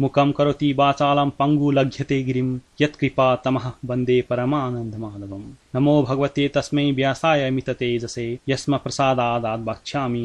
मुखं करोति वाचालं पङ्गुलघ्यते गिरिं यत्कृपा तमः वन्दे परमानन्दमाधवम्। नमो भगवते तस्मै व्यासाय मिततेजसे यस्म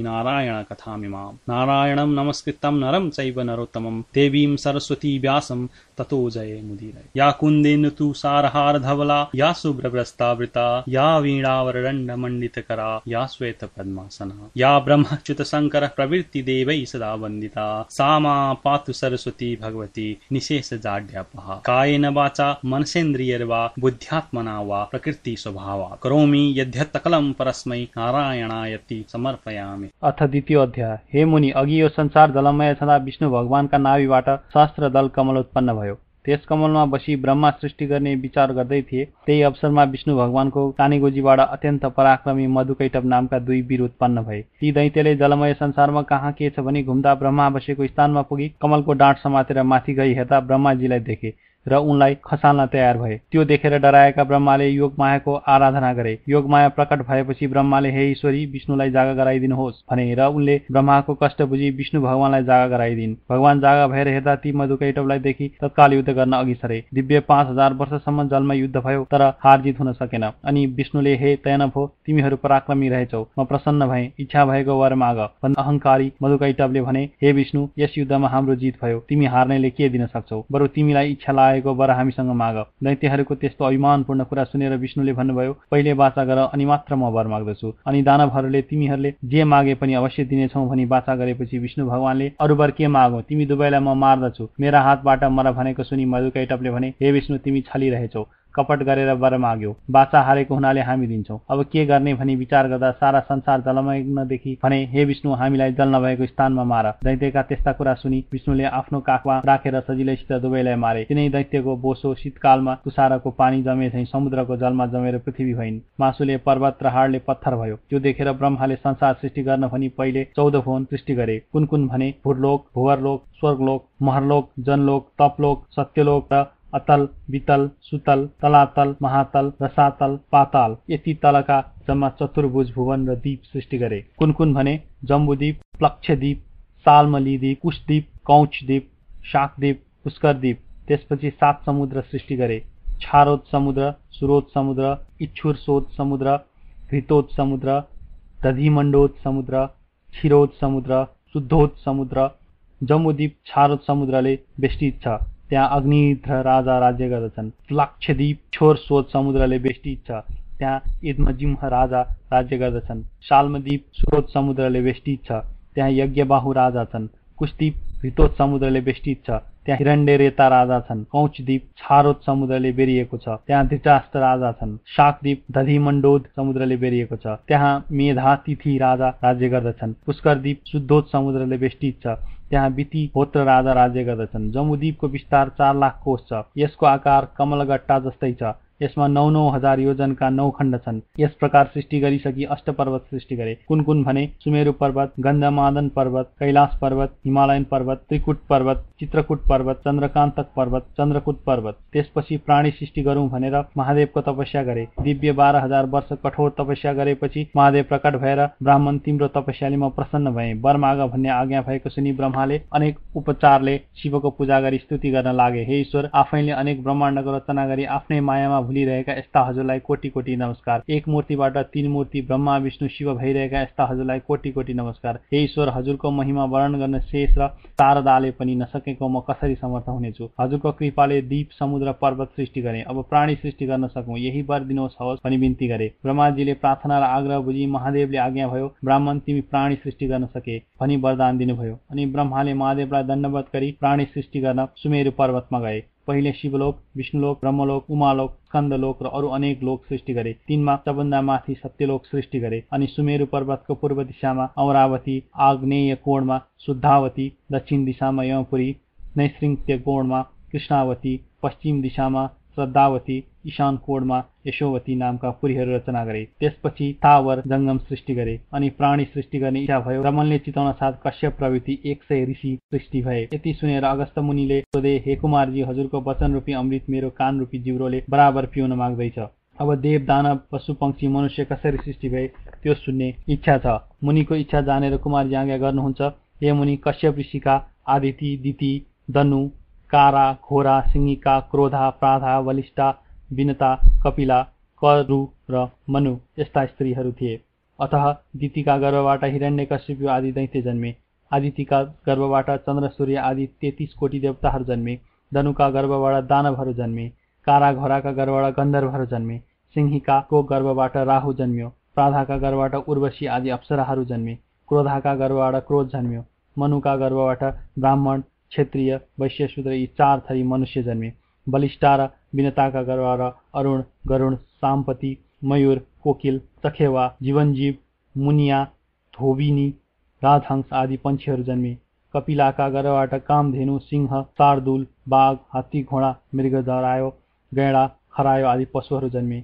नारायण कथामिमाम् नारायणं नमस्कृतं नरं चैव नरोत्तमं देवीं सरस्वती व्यासं ततो जये मुदीरय। या कुन्देन सारहारधवला या शुभ्रभ्रस्तावृता या वीणावरदण्डमण्डितकरा या श्वेतपद्मासना। या ब्रह्मच्युतशङ्कर प्रवृत्ति देवै सदा वन्दिता। सा मा पातु सरस्वती भगवती निशेषजाड्यापः कायेन वाचा मनसेन्द्रियर्वा बुद्ध्यात्मना वा प्रकृति स्वभावा करोमि यद्यत्तकलं परस्मै नारायणायति समर्पयामि। अथ द्वितीय अध्याय। हे मुनि अघि यो संसार जलमय छँदा विष्णु भगवानका नाभिबाट सहस्त्र दल कमल उत्पन्न भयो। त्यस कमलमा बसी ब्रह्मा सृष्टि गर्ने विचार गर्दै थिए। त्यही अवसरमा विष्णु भगवानको कानेगोजीबाट अत्यन्त पराक्रमी मधुकैटव नामका दुई वीर उत्पन्न भए। ती दैत्यले जलमय संसारमा कहाँ के छ भने घुम्दा ब्रह्मा बसेको स्थानमा पुगी कमलको डाँट समातेर माथि गई हेर्दा ब्रह्माजीलाई देखे। र उनलाई खसाल्न तयार भए। त्यो देखेर डराएका ब्रह्माले योगमायाको आराधना गरे। योगमाया प्रकट भएपछि ब्रह्माले हे ईश्वरी विष्णुलाई जागा गराइदिनुहोस् भने र उनले ब्रह्माको कष्ट बुझी विष्णु भगवानलाई जागा गराइदिन्। भगवान जागा भएर हेर्दा ती मधुकैटवलाई देखि तत्काल युद्ध गर्न अघि सरे दिव्य पाँच हजार वर्षसम्म जलमा युद्ध भयो तर हार जित हुन सकेन। अनि विष्णुले हे तयनभ तिमीहरू पराक्रमी रहेछौ। म प्रसन्न भए। इच्छा भएको वर माग अहंकारी मधुकैटवले भने हे विष्णु यस युद्धमा हाम्रो जित भयो। तिमी हार्नेले के दिन सक्छौ? बरु तिमीलाई इच्छा लागेको वर हामीसँग माग। दैत्यहरूको त्यस्तो अभिमानपूर्ण कुरा सुनेर विष्णुले भन्नुभयो पहिले बाचा गर अनि मात्र म वर माग्दछु। अनि दानवहरूले तिमीहरूले जे मागे पनि अवश्य दिनेछौ भनी बाचा गरेपछि विष्णु भगवानले अरू वर के मागौ? तिमी दुवैलाई म मार्दछु। मेरा हातबाट मर भनेको सुनि मधुकैटपले भने हे विष्णु तिमी छलिरहेछौ। कपट गरेर वर माग्यो। बाचा हारेको हुनाले हामी दिन्छौँ। अब के गर्ने भनी विचार गर्दा सारा संसार जलमग्नदेखि भने हे विष्णु हामीलाई जल नभएको स्थानमा मार। दैत्यका त्यस्ता कुरा सुनि विष्णुले आफ्नो काखमा राखेर सजिलैसित दुवैलाई मारे। तिनै दैत्यको बोसो शीतकालमा तुसारको पानी जमे झै समुद्रको जलमा जमेर पृथ्वी भइन्। मासुले पर्वत र हाडले पत्थर भयो। त्यो देखेर ब्रह्माले संसार सृष्टि गर्न भनी पहिले चौध फोन सृष्टि गरे। कुन कुन भने भुरलोक भुवरलोक स्वर्गलोक महरलोक जनलोक तपलोक सत्यलोक र अतल वितल सुतल तलातल महातल रसातल पाताल यति तलका जम्मा चतुर्भुज भुवन र द्वीप सृष्टि गरे। कुन भने जम्बुद्वीप प्लक्षद्वीप सालमलीद्वीप कुशद्वीप कौचद्वीप शाकद्वीप पुष्करद्वीप त्यसपछि सात समुद्र सृष्टि गरे। छारोद समुद्र सुरोद समुद्र इच्छुरसोद समुद्र घृतोद समुद्र दधिमण्डोद समुद्र क्षिरोद समुद्र शुद्धोद समुद्र जम्बुद्वीप छारोद समुद्रले बेष्टित छ। त्यहाँ अग्निध्र राजा राज्य गर्दछन् लक्षद्वीप, छोर सोच समुद्रले बेष्टित छ त्यहाँ इद्मजिम्ह राजा राज्य गर्दछन् शाल्मद्वीप स्रोत समुद्रले बेष्टित छ त्यहाँ यज्ञबाहु राजा छन् कुशदीप भितोत समुद्रले बेष्टित छ त्यहाँ हिरण्डे रेता राजा छन्। कौचद्वीप छारोत समुद्रले बेरिएको छ। त्यहाँ धृतराष्ट्र राजा छन्। शाकद्वीप दधिमण्डोद समुद्रले बेरिएको छ। त्यहाँ मेधा तिथि राजा राज्य गर्दछन्। पुष्करद्वीप शुद्धोत समुद्रले बेष्टित छ। त्यहाँ बिती होत्र राजा राज्य गर्दछन्। जम्बुद्वीपको विस्तार चार लाख कोष छ। यसको आकार कमलगट्टा जस्तै छ। यसमा नौ नौ हज़ार योजनका नौ खण्ड छन्। यस प्रकार सृष्टि गरिसकी अष्ट पर्वत सृष्टि गरे। कुन कुन भने, सुमेरु पर्वत, गन्धमादन पर्वत, कैलाश पर्वत, हिमालयन पर्वत, त्रिकुट पर्वत, चित्रकुट पर्वत, चन्द्रकान्तक पर्वत, चन्द्रकुट पर्वत। त्यसपछि प्राणी सृष्टि गरौँ भनेर महादेवको तपस्या गरे। दिव्य बाह्र हज़ार वर्ष कठोर तपस्या गरेपछि महादेव प्रकट भएर ब्राह्मण तिम्रो तपस्याले म प्रसन्न भए। वर माग भन्ने आज्ञा भएको सुनि ब्रह्माले अनेक उपचारले शिवको पूजा गरी स्तुति गर्न लागे। हे ईश्वर, आफैले अनेक ब्रह्माण्डको रचना गरी आफ्नै मायामा भुलिरहेका यस्ता हजुरलाई कोटी कोटी नमस्कार। एक मूर्तिबाट तीन मूर्ति ब्रह्मा विष्णु शिव भइरहेका यस्ता हजुरलाई कोटी कोटी नमस्कार। हे ईश्वर हजुरको महिमा वर्णन गर्न शेष र शारदाले पनि नसकेको म कसरी समर्थ हुनेछु? हजुरको कृपाले दीप समुद्र पर्वत सृष्टि गरे। अब प्राणी सृष्टि गर्न सकौँ। यही वर दिनुहोस् हवस् भनी बिन्ती गरे। ब्रह्माजीले प्रार्थना र आग्रह बुझी महादेवले आज्ञा भयो ब्राह्मण तिमी प्राणी सृष्टि गर्न सके भनी वरदान दिनुभयो। अनि ब्रह्माले महादेवलाई दण्डवत गरी प्राणी सृष्टि गर्न सुमेरु पर्वतमा गए। पहिले शिवलोक, विष्णुलोक, ब्रह्मलोक, उमालोक, स्कन्दलोक र अरू अनेक लोक सृष्टि गरे। तिनमा सबभन्दा माथि सत्यलोक सृष्टि गरे अनि सुमेरु पर्वतको पूर्व दिशामा अमरावती, आग्नेय कोणमा शुद्धावती, दक्षिण दिशामा यमपुरी कोण कोणमा कृष्णावती, पश्चिम दिशामा श्रद्धावती ईशान कोडमा यशोवती नामका पुरीहरू रचना गरे त्यसपछि तावर जङ्गम सृष्टि गरे अनि प्राणी सृष्टि गर्ने इच्छा भयो रमनले चिताउन साथ कश्यप प्रवृत्ति एक सय ऋषि सृष्टि भए यति सुनेर अगस्त मुनिले सोधे हे कुमारजी हजुरको वचन रूपी अमृत मेरो कान रूपी जिब्रोले बराबर पिउन माग्दैछ अब देव दानव पशु पक्षी मनुष्य कसरी सृष्टि भए त्यो सुन्ने इच्छा छ मुनिको इच्छा जानेर कुमारजी आज्ञा गर्नुहुन्छ हे मुनि कश्यप ऋषिका आदिति दिति दनु कारा घोरा सिंहिका क्रोधा प्राधा वलिष्ठा विनता कपिला करु र मनु यस्ता स्त्रीहरू थिए। अत दितिका गर्भबाट हिरण्यकश्यप आदि दैत्य जन्मे। आदितिका गर्भबाट चन्द्र सूर्य आदि तेत्तिस कोटी देवताहरू जन्मे। धनुका गर्भबाट दानवहरू जन्मे। कारा घोराका गर्भबाट गन्धर्वहरू जन्मे। सिंहिकाको गर्भबाट राहु जन्म्यो। प्राधाका गर्भबाट उर्वशी आदि अप्सराहरू जन्मे। क्रोधाका गर्भबाट क्रोध जन्म्यो। मनुका गर्भबाट ब्राह्मण क्षेत्रीय वैश्य वैश्यशूद्र, यी चार थरी मनुष्य जन्मे बलिष्ठा र विनताका गर्भबाट अरुण, गरुण साम्पति मयूर, कोकिल चखेवा जीवनजीव, मुनिया, धोबिनी, राजहंस आदि पन्छीहरू जन्मे कपिलाका गर्भबाट कामधेनु, सिंह, शार्दुल, बाघ, हात्ती, घोडा मृग जरायो गैँडा, खरायो आदि पशुहरू जन्मे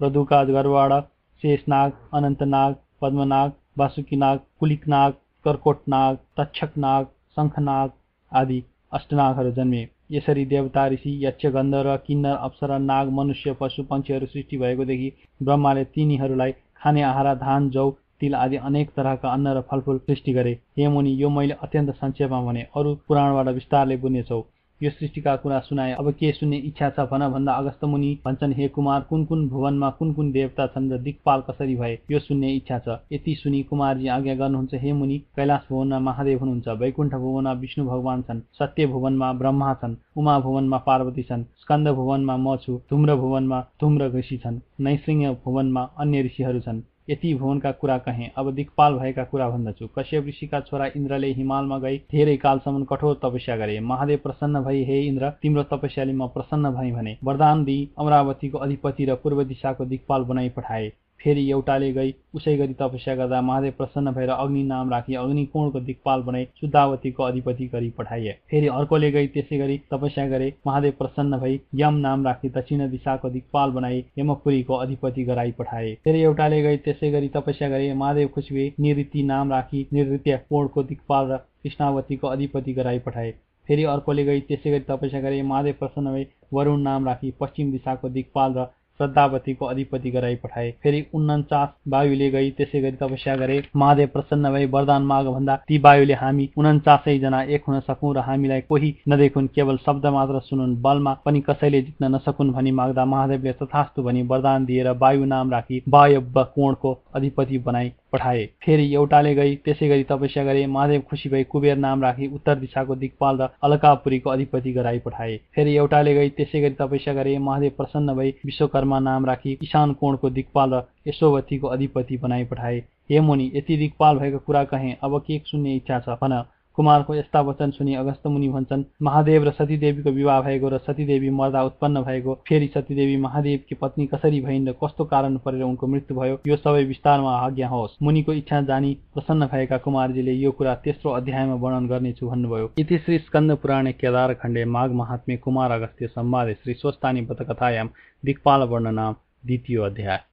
प्रदुका गर्भबाट शेषनाग अनन्तनाग पद्मनाग वासुकीनाग कुलिकनाग कर्कोटनाग, तक्षकनाग शङ्खनाग आदि अष्टनागहरू जन्मे। यसरी देवता ऋषि यक्ष गन्धर्व किन्नर अप्सरा नाग मनुष्य पशु पन्छीहरू सृष्टि भएकोदेखि ब्रह्माले तिनीहरूलाई खाने आहारा धान जौ तिल आदि अनेक तरहका अन्न र फलफुल सृष्टि गरे। हे मुनि यो मैले अत्यन्त संक्षेपमा भने अरू पुराणबाट विस्तारले बुझ्नेछौ यो सृष्टिका कुरा सुनाए। अब के सुन्ने इच्छा छ भन भन्दा अगस्त मुनि भन्छन् हे कुमार कुन कुन भुवनमा कुन कुन देवता छन् र दिक्पाल कसरी भए? यो सुन्ने इच्छा छ। यति सुनि कुमारजी आज्ञा गर्नुहुन्छ हे मुनि कैलाश भुवनमा महादेव हुनुहुन्छ वैकुण्ठ भुवनमा विष्णु भगवान छन् सत्य भुवनमा ब्रह्मा छन् उमा भुवनमा पार्वती छन् स्कन्द भुवनमा म छु धुम्र भुवनमा धुम्र ऋषि छन् नैसिंह भुवनमा अन्य ऋषिहरू छन्। यति भुवनका कुरा कहेँ। अब दिक्पाल भएका कुरा भन्दछु कश्यप ऋषिका छोरा इन्द्रले हिमालमा गई धेरै कालसम्म कठोर तपस्या गरे। महादेव प्रसन्न भई हे इन्द्र तिम्रो तपस्याले म प्रसन्न भई भने वरदान दिई अमरावतीको अधिपति र पूर्व दिशाको दिक्पाल बनाई पठाए। फेरि एउटाले गई उसै गरी तपस्या गर्दा महादेव प्रसन्न भएर अग्नि नाम राखी अग्निकोणको दिक्पाल बनाई शुद्धावतीको अधिपति गरी पठाइए फेरि अर्कोले गई त्यसै गरी तपस्या गरे महादेव प्रसन्न भई यम नाम राखी दक्षिण दिशाको दिक्पाल बनाई यमपुरीको अधिपति गराई पठाए। फेरि एउटाले गई त्यसै गरी तपस्या गरे महादेव खुसबे निवृत्ति नाम राखी निवृत्य कोणको दिक्पाल र कृष्णावतीको अधिपति गराई पठाए। फेरि अर्कोले गई त्यसै गरी तपस्या गरे महादेव प्रसन्न भई वरुण नाम राखी पश्चिम दिशाको दिक्पाल र श्रद्धावतीको अधिपति गराई पठाए। फेरि उन्चास वायुले गई। त्यसै गरी तपस्या गरे महादेव प्रसन्न भई वरदान माग भन्दा ती वायुले हामी उन्चासै जना एक हुन सकौँ र हामीलाई कोही नदेखुन् केवल शब्द मात्र सुनुन् बलमा पनि कसैले जित्न नसकुन् भनी माग्दा महादेवले तथास्तु भनी वरदान दिएर वायु नाम राखी वायव्य कोणको अधिपति बनाई। पठाए। फेरि एउटाले गई त्यसै गरी तपस्या गरे। महादेव खुसी भई कुबेर नाम राखी उत्तर दिशाको दिक्पाल र अलकापुरीको अधिपति गराई पठाए। फेरि एउटाले गई त्यसै गरी तपस्या गरे। महादेव प्रसन्न भई विश्वकर्मा नाम राखी ईशान कोणको दिक्पाल र यशोवतीको अधिपति बनाई पठाए। हे मुनि यति दिक्पाल भएको कुरा कहेँ? अब के सुन्ने इच्छा छ? भन। कुमारको यस्ता वचन सुनि अगस्त मुनि भन्छन् महादेव र सतीदेवीको विवाह भएको र सतीदेवी मर्दा उत्पन्न भएको फेरि सतीदेवी महादेवकी पत्नी कसरी भइन् र कस्तो कारण परेर उनको मृत्यु भयो यो सबै विस्तारमा आज्ञा होस् मुनिको इच्छा जानी प्रसन्न भएका कुमारजीले यो कुरा तेस्रो अध्यायमा वर्णन गर्नेछु भन्नुभयो। इति श्री स्कन्द पुराणे केदार खण्डे माघ महात्मे कुमार अगस्त्य संवादे श्री स्वस्तानी बत कथायाम दिक्पाल वर्णनाम द्वितीय अध्याय।